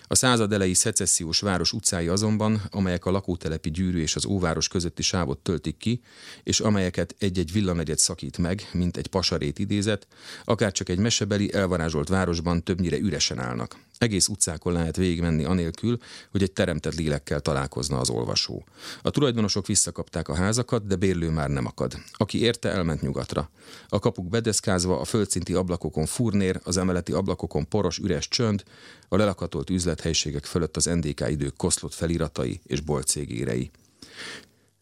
A század elejé szecessziós város utcái azonban, amelyek a lakótelepi gyűrű és az óváros közötti sávot töltik ki, és amelyeket egy-egy villanegyet szakít meg, mint egy pasarét idézet, akár csak egy mesebeli elvarázsolt városban többnyire üresen állnak. Egész utcákon lehet végigmenni anélkül, hogy egy teremtett lélekkel találkozna az olvasó. A tulajdonosok visszakapták a házakat, de bérlő már nem akad. Aki érte, elment nyugatra. A kapuk bedeszkázva, a földszinti ablakokon furnér, az emeleti ablakokon poros, üres csönd, a lelakatolt üzlethelyiségek fölött az NDK idők koszlott feliratai és boltcégérei.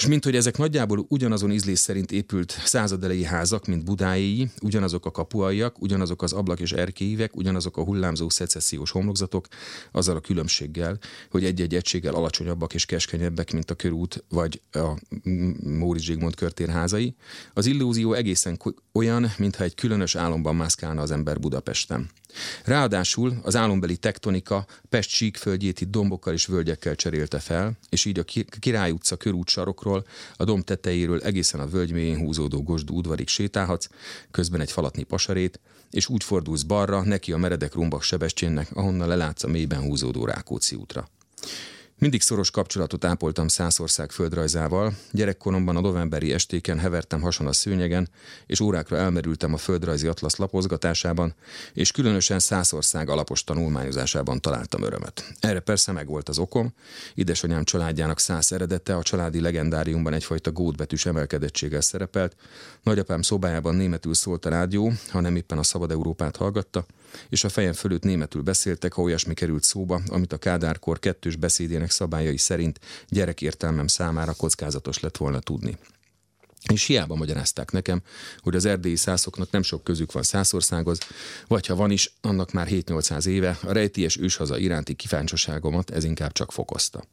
És mint hogy ezek nagyjából ugyanazon ízlés szerint épült századelei házak, mint budáéi, ugyanazok a kapuaiak, ugyanazok az ablak és erkélyvek, ugyanazok a hullámzó szecessziós homlokzatok, azzal a különbséggel, hogy egy-egy egységgel alacsonyabbak és keskenyebbek, mint a körút vagy a Móricz Zsigmond körtér házai. Az illúzió egészen olyan, mintha egy különös álomban mászkálna az ember Budapesten. Ráadásul az álombeli tektonika Pest síkföldjét itt dombokkal és völgyekkel cserélte fel, és így a Király utca körút sarokról, a domb tetejéről egészen a völgy mélyén húzódó gosdú udvarig sétálhatsz, közben egy falatni pasarét, és úgy fordulsz balra, neki a meredek rumbak sebescsénnek, ahonnan lelátsz a mélyben húzódó Rákóczi útra. Mindig szoros kapcsolatot ápoltam Szászország földrajzával, gyerekkoromban a novemberi estéken hevertem hason a szőnyegen, és órákra elmerültem a földrajzi atlasz lapozgatásában, és különösen Szászország alapos tanulmányozásában találtam örömet. Erre persze megvolt az okom, idesanyám családjának száz eredete a családi legendáriumban egyfajta gótbetűs emelkedettséggel szerepelt, nagyapám szobájában németül szólt a rádió, ha nem éppen a Szabad Európát hallgatta, és a fejem fölött németül beszéltek, ha olyasmi került szóba, amit a Kádárkor kettős beszédének szabályai szerint gyerekértelmem számára kockázatos lett volna tudni. És hiába magyarázták nekem, hogy az erdélyi szászoknak nem sok közük van Szászországhoz, vagy ha van is, annak már 7-800 éve, a rejtélyes őshaza iránti kíváncsiságomat ez inkább csak fokozta.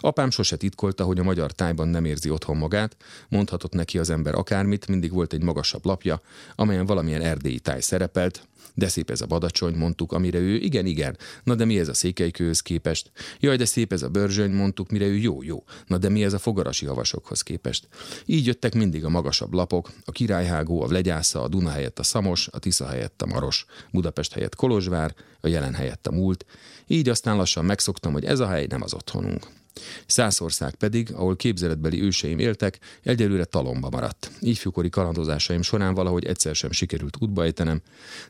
Apám sose titkolta, hogy a magyar tájban nem érzi otthon magát, mondhatott neki az ember akármit, mindig volt egy magasabb lapja, amelyen valamilyen erdélyi táj szerepelt, de szép ez a badacsony, mondtuk, amire ő igen, igen. Na de mi ez a székelykőhöz képest? Jaj, de szép ez a börzsöny, mondtuk, mire ő jó, jó. Na de mi ez a fogarasi havasokhoz képest? Így jöttek mindig a magasabb lapok, a királyhágó, a Vlegyásza, a Duna helyett a Szamos, a Tisza helyett a Maros, Budapest helyett Kolozsvár, a jelen helyett a múlt. Így aztán lassan megszoktam, hogy ez a hely nem az otthonunk. Szászország pedig, ahol képzeletbeli őseim éltek, egyelőre talomba maradt. Ifjúkori kalandozásaim során valahogy egyszer sem sikerült útba ejtenem,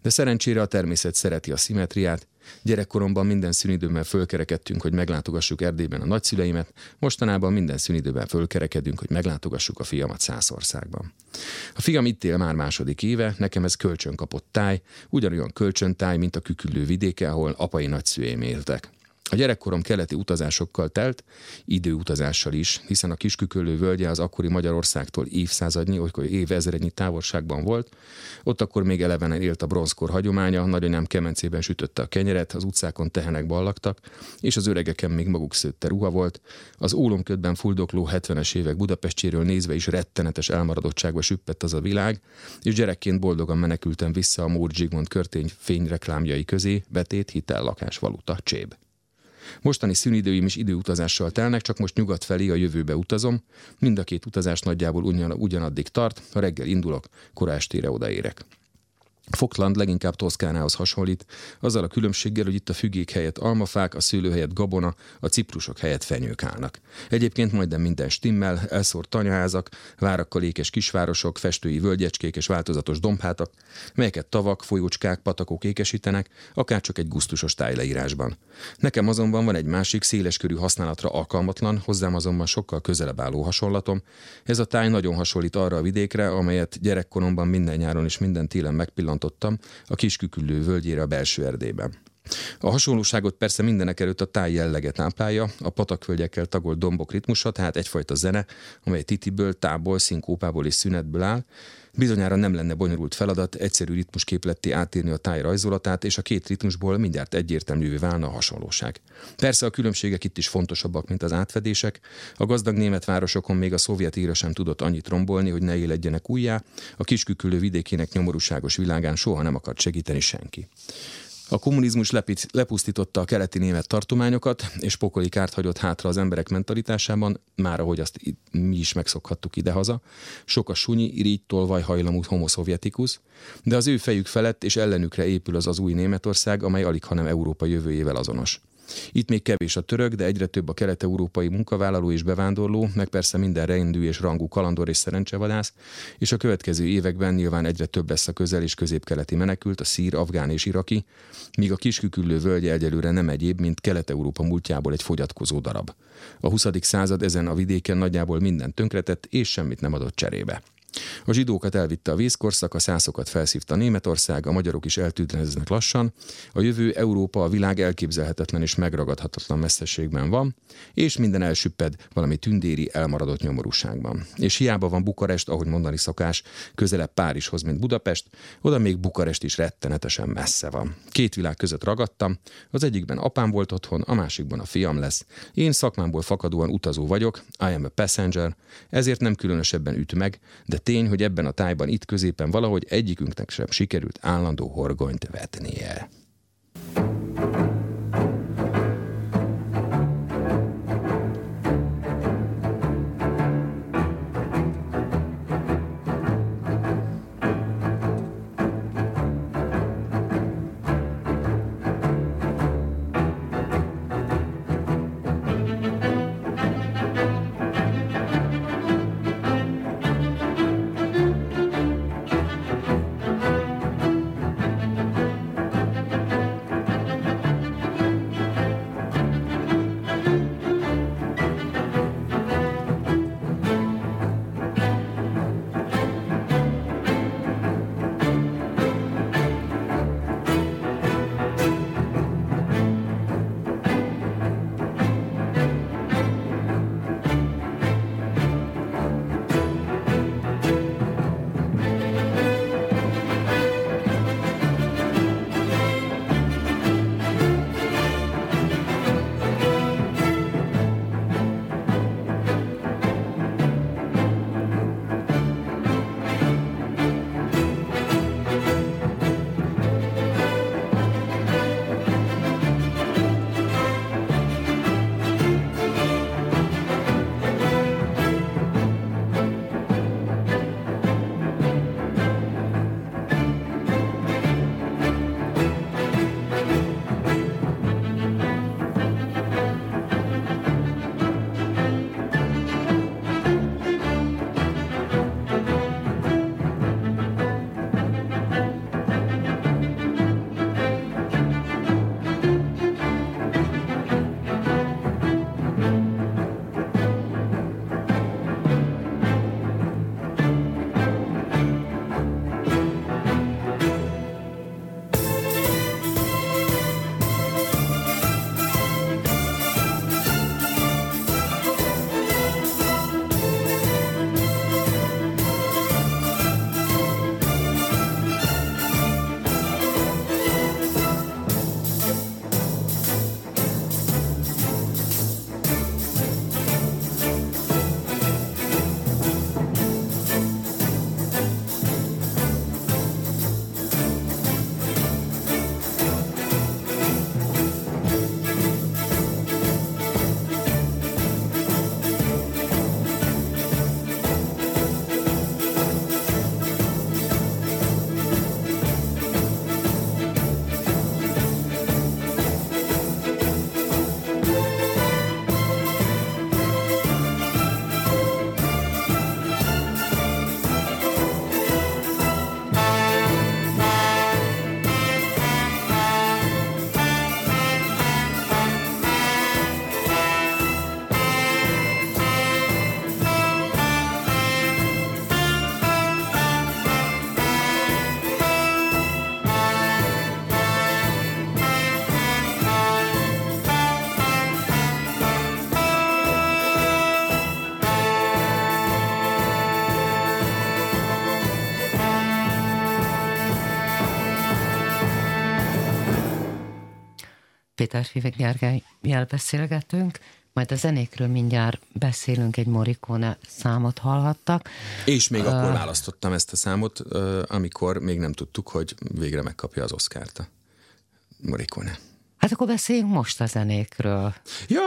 de szerencsére a természet szereti a szimetriát, Gyerekkoromban minden szünidőben fölkerekedtünk, hogy meglátogassuk Erdélyben a nagyszüleimet, mostanában minden szünidőben fölkerekedünk, hogy meglátogassuk a fiamat Szászországban. A fiam itt él már második éve, nekem ez kölcsön kapott táj, ugyanolyan kölcsöntáj, mint a küküllő vidéke, ahol apai nagyszüleim éltek. A gyerekkorom keleti utazásokkal telt, időutazással is, hiszen a Kiskükölő völgye az akkori Magyarországtól évszázadnyi, olykor évezrednyi távolságban volt. Ott akkor még elevenen élt a bronzkor hagyománya, nagyanyám kemencében sütötte a kenyeret, az utcákon tehenek ballaktak, és az öregeken még maguk szőtte ruha volt. Az ólomködben fuldokló 70-es évek Budapestjéről nézve is rettenetes elmaradottságba süppett az a világ, és gyerekként boldogan menekültem vissza a Mór Zsigmond körtény fényreklámjai közé, betét, hitel, lakás, valuta, cséb. Mostani szünidőim is időutazással telnek, csak most nyugat felé a jövőbe utazom. Mind a két utazás nagyjából ugyan, ugyanaddig tart, ha reggel indulok, kora estére odaérek. Fokland leginkább Toszkánához hasonlít, azzal a különbséggel, hogy itt a fügék helyett almafák, a szőlő helyett gabona, a ciprusok helyett fenyők állnak. Egyébként majdnem minden stimmel, elszórt tanyaházak, várakkal ékes kisvárosok, festői völgyecskék és változatos dombhátak, melyeket tavak, folyócskák, patakok ékesítenek, akár csak egy gusztusos tájleírásban. Nekem azonban van egy másik széleskörű használatra alkalmatlan, hozzám azonban sokkal közelebb álló hasonlatom. Ez a táj nagyon hasonlít arra a vidékre, amelyet gyerekkoromban minden nyáron és minden télen megpillantott pillantottam a kisküküllő völgyére a belső erdében. A hasonlóságot persze mindenek előtt a táj jelleget táplálja, a patakvölgyekkel tagolt dombok ritmusa, tehát egyfajta zene, amely titiből, tából, szinkópából és szünetből áll, Bizonyára nem lenne bonyolult feladat egyszerű ritmusképletté átírni a táj rajzolatát, és a két ritmusból mindjárt egyértelművé válna a hasonlóság. Persze a különbségek itt is fontosabbak, mint az átfedések. A gazdag német városokon még a szovjet íra sem tudott annyit rombolni, hogy ne éledjenek újjá, a kiskükülő vidékének nyomorúságos világán soha nem akart segíteni senki. A kommunizmus lepít, lepusztította a keleti német tartományokat, és pokoli kárt hagyott hátra az emberek mentalitásában, már ahogy azt mi is megszokhattuk idehaza. Sok a sunyi, irigy, tolvaj hajlamú homoszovjetikus, de az ő fejük felett és ellenükre épül az az új Németország, amely alig hanem Európa jövőjével azonos. Itt még kevés a török, de egyre több a kelet-európai munkavállaló és bevándorló, meg persze minden rendű és rangú kalandor és szerencsevadász, és a következő években nyilván egyre több lesz a közel- és középkeleti menekült, a szír, afgán és iraki, míg a kisküküllő völgye egyelőre nem egyéb, mint Kelet-Európa múltjából egy fogyatkozó darab. A 20. század ezen a vidéken nagyjából minden tönkretett, és semmit nem adott cserébe. A zsidókat elvitte a vízkorszak, a szászokat felszívta Németország, a magyarok is eltűneznek lassan, a jövő Európa a világ elképzelhetetlen és megragadhatatlan messzeségben van, és minden elsüpped valami tündéri, elmaradott nyomorúságban. És hiába van Bukarest, ahogy mondani szokás, közelebb Párizshoz, mint Budapest, oda még Bukarest is rettenetesen messze van. Két világ között ragadtam, az egyikben apám volt otthon, a másikban a fiam lesz. Én szakmámból fakadóan utazó vagyok, I am a passenger, ezért nem különösebben üt meg, de tény, hogy ebben a tájban itt középen valahogy egyikünknek sem sikerült állandó horgonyt vetnie. Péter Fivek Gergelyel beszélgetünk, majd a zenékről mindjárt beszélünk, egy Morikone számot hallhattak. És még uh, akkor választottam ezt a számot, uh, amikor még nem tudtuk, hogy végre megkapja az Oszkárt a Morikone. Hát akkor beszéljünk most a zenékről. Ja,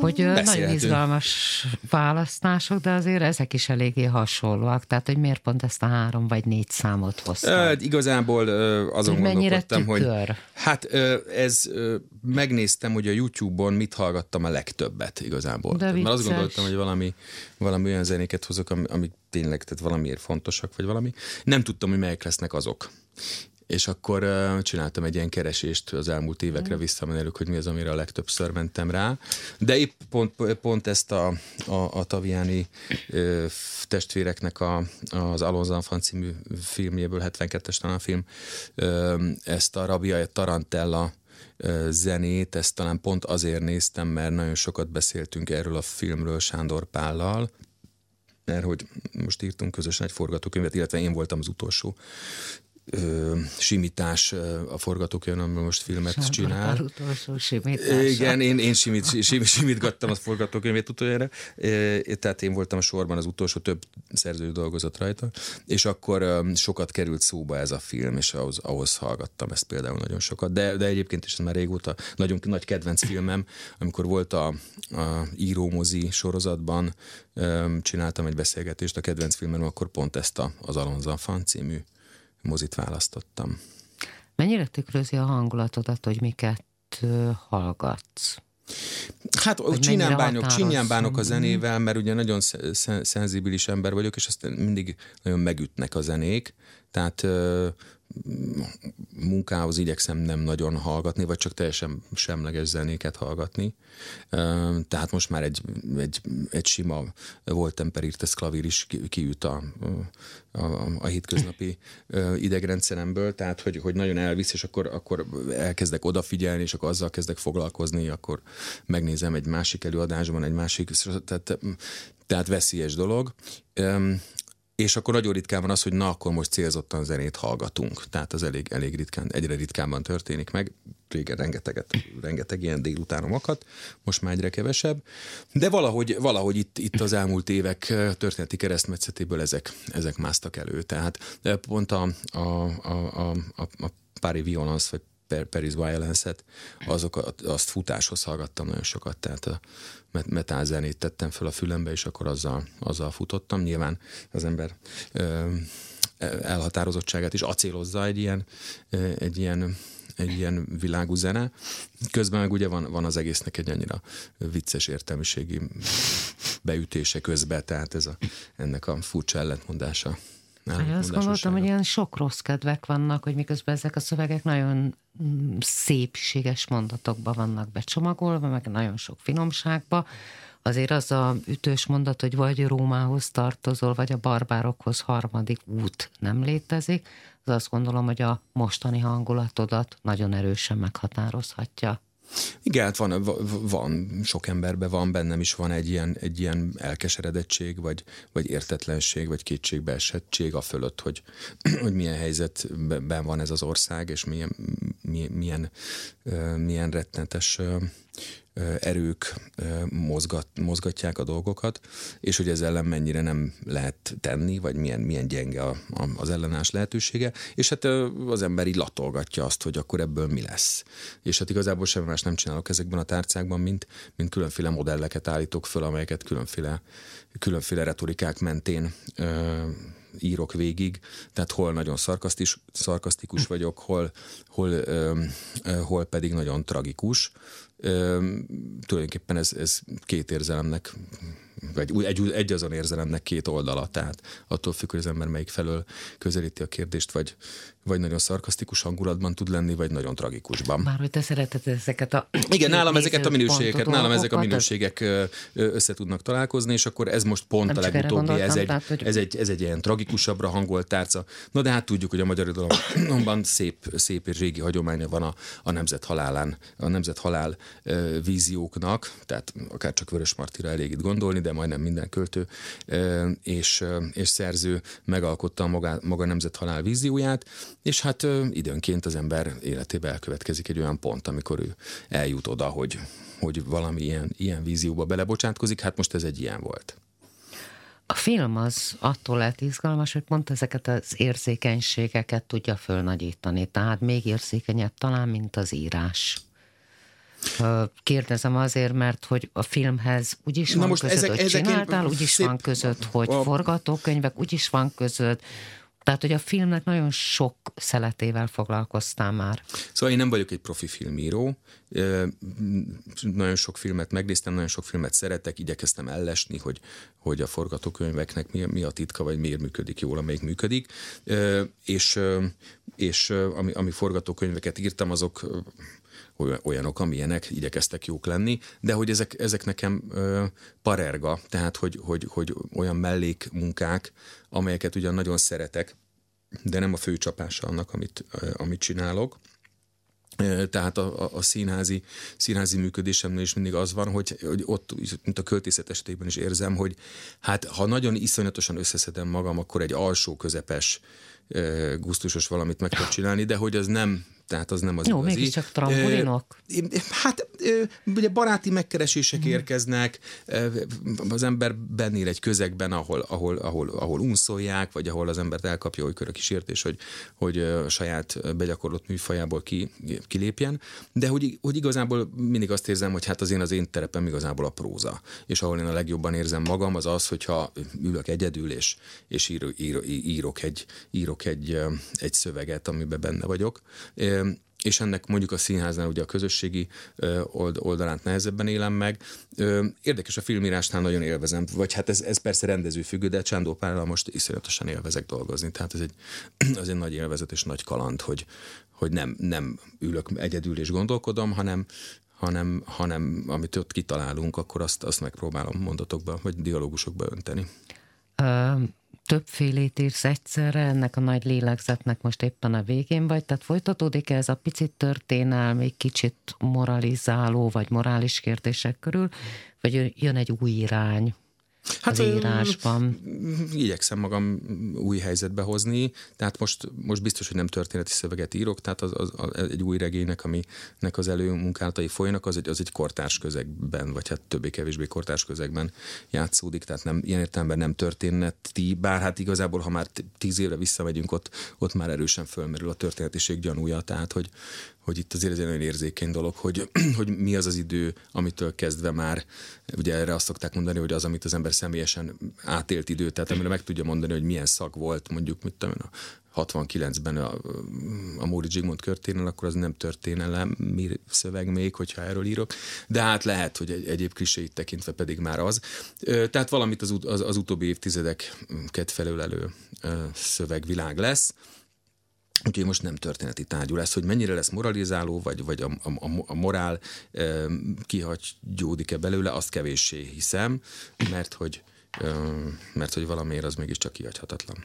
hogy nagyon izgalmas választások, de azért ezek is eléggé hasonlóak. Tehát, hogy miért pont ezt a három vagy négy számot hoztam? E, igazából azon hogy gondolkodtam, hogy hát ez megnéztem, hogy a YouTube-on mit hallgattam a legtöbbet igazából. De Mert azt gondoltam, hogy valami, valami olyan zenéket hozok, amik tényleg tehát valamiért fontosak, vagy valami. Nem tudtam, hogy melyek lesznek azok és akkor csináltam egy ilyen keresést az elmúlt évekre mm. visszamenőlük, hogy mi az, amire a legtöbbször mentem rá. De épp pont, pont ezt a, a, a Taviani uh, testvéreknek a, az Alonso Fan című filmjéből, 72-es talán film, uh, ezt a Rabia Tarantella zenét, ezt talán pont azért néztem, mert nagyon sokat beszéltünk erről a filmről Sándor Pállal, mert hogy most írtunk közösen egy forgatókönyvet, illetve én voltam az utolsó ö, simítás a forgatókönyv, amiben most filmet Sándor csinál. utolsó simítás. Igen, én, én simít, simít, simítgattam a forgatókönyvét utoljára, tehát én voltam a sorban az utolsó, több szerző dolgozott rajta, és akkor sokat került szóba ez a film, és ahhoz, ahhoz hallgattam ezt például nagyon sokat, de, de egyébként is ez már régóta nagyon nagy kedvenc filmem, amikor volt a, a írómozi sorozatban, csináltam egy beszélgetést a kedvenc filmem, akkor pont ezt a, az Alonza Fan című mozit választottam. Mennyire tükrözi a hangulatodat, hogy miket hallgatsz? Hát csinyánbánok, csinyánbánok a zenével, mert ugye nagyon szenzibilis ember vagyok, és azt mindig nagyon megütnek a zenék, tehát munkához igyekszem nem nagyon hallgatni, vagy csak teljesen semleges zenéket hallgatni. Tehát most már egy, egy, egy sima volt temperírtes klavír is kiüt a, a, a hétköznapi idegrendszeremből, tehát hogy, hogy nagyon elvisz, és akkor, akkor elkezdek odafigyelni, és akkor azzal kezdek foglalkozni, akkor megnézem egy másik előadásban, egy másik, tehát, tehát veszélyes dolog. És akkor nagyon ritkán van az, hogy na, akkor most célzottan zenét hallgatunk. Tehát az elég, elég ritkán, egyre ritkábban történik meg. Régen rengeteget, rengeteg ilyen délutánom akadt, most már egyre kevesebb. De valahogy, valahogy itt, itt az elmúlt évek történeti keresztmetszetéből ezek, ezek másztak elő. Tehát pont a, a, a, a, a Pári Violence, vagy Paris Violence-et, azokat, azt futáshoz hallgattam nagyon sokat, tehát a metal zenét tettem fel a fülembe, és akkor azzal, azzal futottam. Nyilván az ember ö, elhatározottságát is acélozza egy ilyen, egy ilyen egy ilyen világú zene. Közben meg ugye van, van az egésznek egy annyira vicces értelmiségi beütése közben, tehát ez a, ennek a furcsa ellentmondása. Én azt gondoltam, hogy ilyen sok rossz kedvek vannak, hogy miközben ezek a szövegek nagyon mm, szépséges mondatokba vannak becsomagolva, meg nagyon sok finomságba, azért az a ütős mondat, hogy vagy Rómához tartozol, vagy a barbárokhoz harmadik út nem létezik, az azt gondolom, hogy a mostani hangulatodat nagyon erősen meghatározhatja. Igen, hát van, van, sok emberben van, bennem is van egy ilyen, egy ilyen elkeseredettség, vagy, vagy értetlenség, vagy kétségbeesettség a fölött, hogy, hogy milyen helyzetben van ez az ország, és milyen, milyen, milyen, milyen rettenetes erők mozgat, mozgatják a dolgokat, és hogy ez ellen mennyire nem lehet tenni, vagy milyen, milyen gyenge a, a, az ellenállás lehetősége, és hát az ember így latolgatja azt, hogy akkor ebből mi lesz. És hát igazából semmi más nem csinálok ezekben a tárcákban, mint, mint különféle modelleket állítok föl, amelyeket különféle, különféle retorikák mentén ö, írok végig, tehát hol nagyon szarkasztis, szarkasztikus vagyok, hol, hol, ö, ö, hol pedig nagyon tragikus, tulajdonképpen ez, ez két érzelemnek, vagy egy, egy azon érzelemnek két oldala, tehát attól függ, hogy az ember melyik felől közelíti a kérdést, vagy, vagy nagyon szarkasztikus hangulatban tud lenni, vagy nagyon tragikusban. Már hogy te szereted ezeket a... Igen, nálam ezeket a minőségeket, nálam ezek a minőségek össze tudnak találkozni, és akkor ez most pont Nem a legutóbbi, ez egy, tehát, hogy... ez, egy, ez egy ilyen tragikusabbra hangolt tárca. Na de hát tudjuk, hogy a magyar irodalomban szép, szép és régi hagyománya van a, a nemzet halálán, a nemzet halál vízióknak, tehát akár csak Vörös Martira elég itt gondolni, de majdnem minden költő és, és szerző megalkotta maga, maga nemzet halál vízióját, és hát időnként az ember életébe elkövetkezik egy olyan pont, amikor ő eljut oda, hogy, hogy valami ilyen, ilyen vízióba belebocsátkozik, hát most ez egy ilyen volt. A film az attól lehet izgalmas, hogy pont ezeket az érzékenységeket tudja fölnagyítani, tehát még érzékenyebb talán, mint az írás. Kérdezem azért, mert hogy a filmhez úgyis Na van most között, ezek, hogy csináltál, úgyis szép... van között, hogy a... forgatókönyvek, úgyis van között, tehát, hogy a filmnek nagyon sok szeletével foglalkoztál már. Szóval én nem vagyok egy profi filmíró, nagyon sok filmet megnéztem, nagyon sok filmet szeretek, igyekeztem ellesni, hogy, hogy a forgatókönyveknek mi, mi a titka, vagy miért működik jól, amelyik működik. És, és ami, ami forgatókönyveket írtam, azok olyanok, amilyenek igyekeztek jók lenni, de hogy ezek, ezek nekem ö, parerga, tehát hogy, hogy, hogy olyan mellékmunkák, amelyeket ugyan nagyon szeretek, de nem a főcsapása annak, amit, ö, amit csinálok. Tehát a, a színházi, színházi működésemnél is mindig az van, hogy, hogy ott, mint a költészet esetében is érzem, hogy hát ha nagyon iszonyatosan összeszedem magam, akkor egy alsó közepes gusztusos valamit meg tudok csinálni, de hogy az nem tehát az nem az Jó, igazi. mégiscsak trambulinok? Hát ugye baráti megkeresések hmm. érkeznek, az ember bennél egy közegben, ahol, ahol, ahol, ahol unszolják, vagy ahol az embert elkapja olykor a kísértés, hogy, hogy a saját begyakorlott műfajából ki, kilépjen, de hogy, hogy igazából mindig azt érzem, hogy hát az én az én terepem igazából a próza, és ahol én a legjobban érzem magam, az az, hogyha ülök egyedül, és, és ír, ír, írok, egy, írok egy, egy szöveget, amiben benne vagyok és ennek mondjuk a színháznál ugye a közösségi oldalát nehezebben élem meg. Érdekes a filmírásnál nagyon élvezem, vagy hát ez, ez persze rendező függő, de Csándó Pállal most iszonyatosan élvezek dolgozni, tehát ez egy, az egy nagy élvezet és nagy kaland, hogy, hogy nem, nem ülök egyedül és gondolkodom, hanem, hanem, hanem amit ott kitalálunk, akkor azt, azt megpróbálom mondatokba, vagy dialógusokba önteni többfélét írsz egyszerre, ennek a nagy lélegzetnek most éppen a végén vagy, tehát folytatódik ez a picit történelmi, kicsit moralizáló vagy morális kérdések körül, vagy jön egy új irány? Hát, az írásban? Igyekszem magam új helyzetbe hozni, tehát most, most biztos, hogy nem történeti szöveget írok, tehát az, az, az egy új regénynek, aminek az előmunkálatai folynak, az egy, az egy kortárs közegben, vagy hát többé-kevésbé kortárs közegben játszódik, tehát nem, ilyen értelemben nem történeti, bár hát igazából, ha már tíz évre visszamegyünk, ott, ott már erősen fölmerül a történetiség gyanúja, tehát hogy, hogy itt azért ez egy nagyon érzékeny dolog, hogy, hogy mi az az idő, amitől kezdve már, ugye erre azt szokták mondani, hogy az, amit az ember személyesen átélt idő, tehát amire meg tudja mondani, hogy milyen szak volt, mondjuk, mit tudom a 69-ben a, a Móri Zsigmond körténel, akkor az nem történelem mi szöveg még, hogyha erről írok, de hát lehet, hogy egy, egyéb kliséit tekintve pedig már az. Tehát valamit az, az, az utóbbi évtizedeket felülelő szövegvilág lesz, Úgyhogy most nem történeti tárgyú lesz, hogy mennyire lesz moralizáló, vagy, vagy a, a, a morál e, kihagyódik-e belőle, azt kevéssé hiszem, mert hogy, e, mert hogy valamiért az mégiscsak kihagyhatatlan.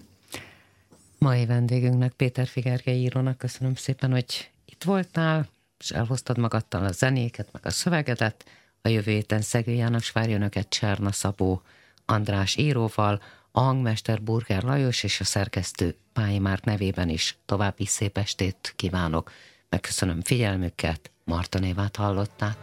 Mai vendégünknek, Péter Figerge írónak köszönöm szépen, hogy itt voltál, és elhoztad magadtal a zenéket, meg a szövegedet. A jövő héten Szegő János várja Cserna Szabó András íróval, a hangmester Burger Lajos és a szerkesztő Pályi Márk nevében is további szép estét kívánok. Megköszönöm figyelmüket, Marta Névát hallották.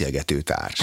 Beszélgető társ.